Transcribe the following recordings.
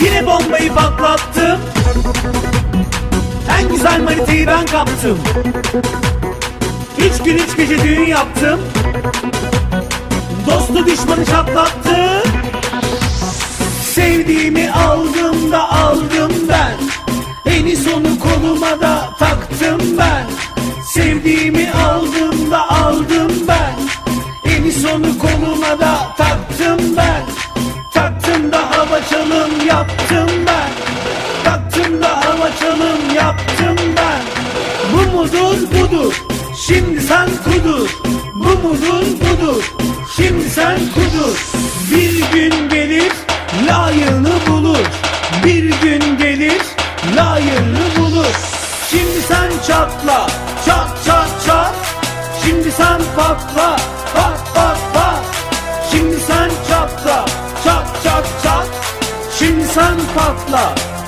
Yine bombayı patlattım. En güzel manitayı ben kaptım. Üç gün üç gece düğün yaptım. Dostu düşmanı çatlattı Sevdiğimi aldım da aldım ben. Eni sonu koluma da taktım ben. Sevdiğimi aldım da aldım ben. Eni sonu koluma da taktım ben yaptım ben. Taktım da hava çalım yaptım ben. Bu mudur budur. Şimdi sen kudur Bu mudur budur. Şimdi sen kudur Bir gün gelir layığını bulur. Bir gün gelir layığını bulur. Şimdi sen çatla Çat çat çat. Şimdi sen patla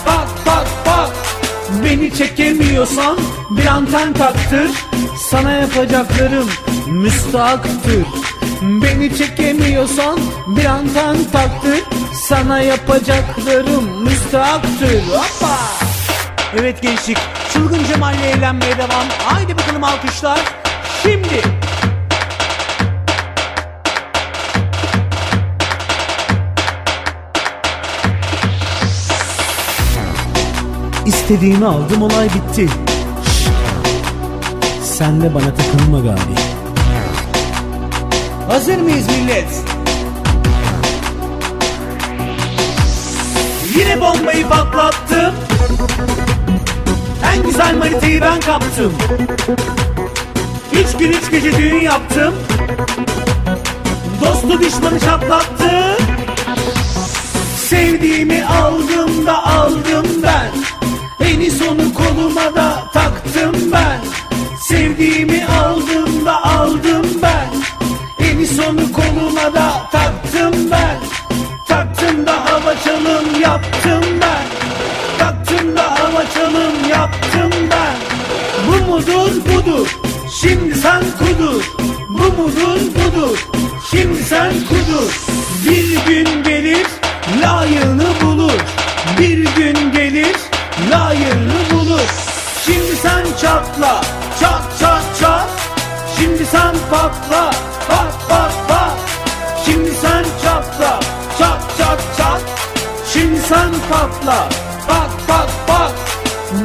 Pat pat pat Beni çekemiyorsan bir anten taktır. Sana yapacaklarım müstahaktır. Beni çekemiyorsan bir anten taktır. Sana yapacaklarım müstahaktır. Hoppa! Evet gençlik çılgın Cemal'le eğlenmeye devam. Haydi bakalım alkışlar İstediğimi aldım olay bitti! Sen de bana takılma gari Hazır mıyız millet? Yine bombayı patlattım. En güzel manitayı ben kaptım. Üç gün üç gece düğün yaptım. Dostu düşmanı çatlattı da taktım ben. Taktım da hava çalım yaptım ben. Taktım da hava çalım yaptım ben. Bu mudur budur. Şimdi sen kudur. Bu mudur budur. Şimdi sen kudur. Bir gün gelir layığını bulur. Bir gün gelir layığını bulur. Şimdi sen çatla Çat çat çat. Şimdi sen patla patla Pat pat pat.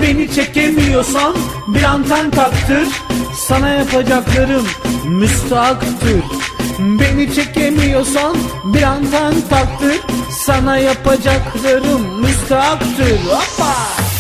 Beni çekemiyorsan bir anten taktır. Sana yapacaklarım müstahaktır. Beni çekemiyorsan bir anten taktır. Sana yapacaklarım müstahaktır. Hoppa!